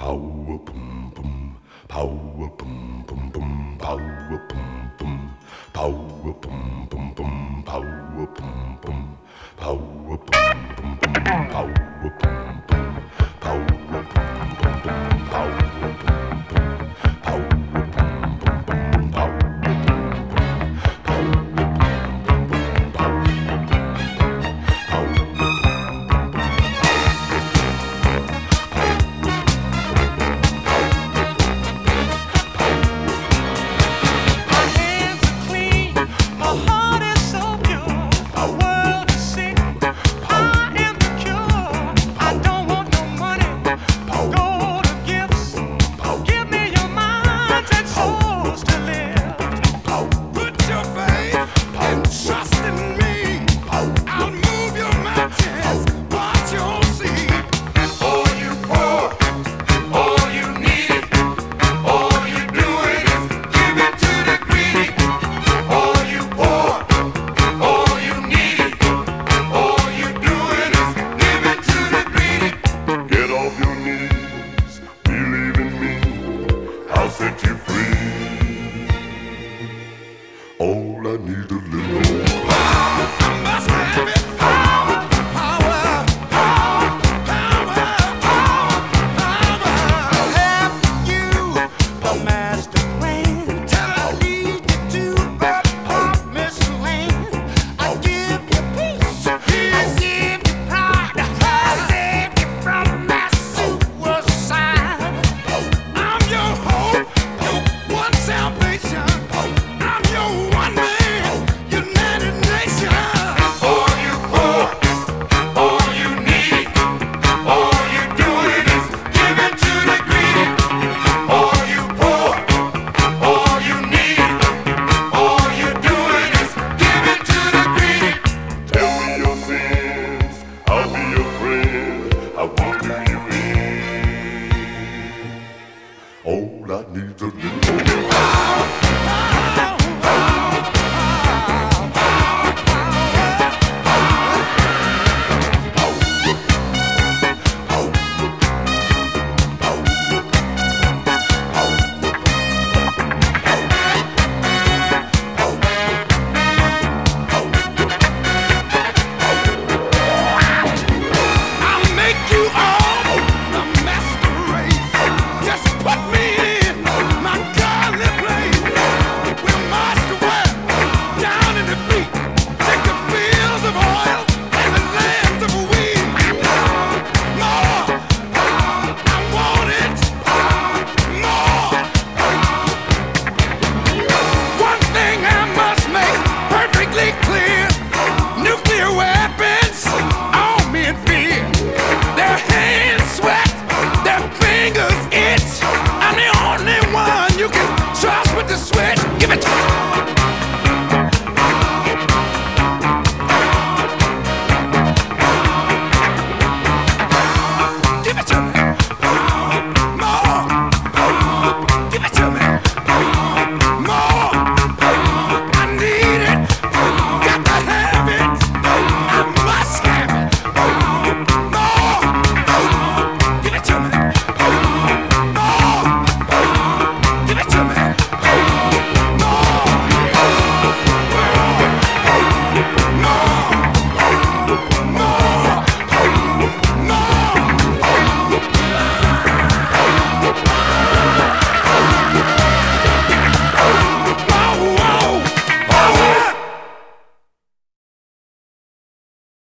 Power boom boom, power boom boom boom, power boom boom, power boom boom boom, power boom boom, power boom.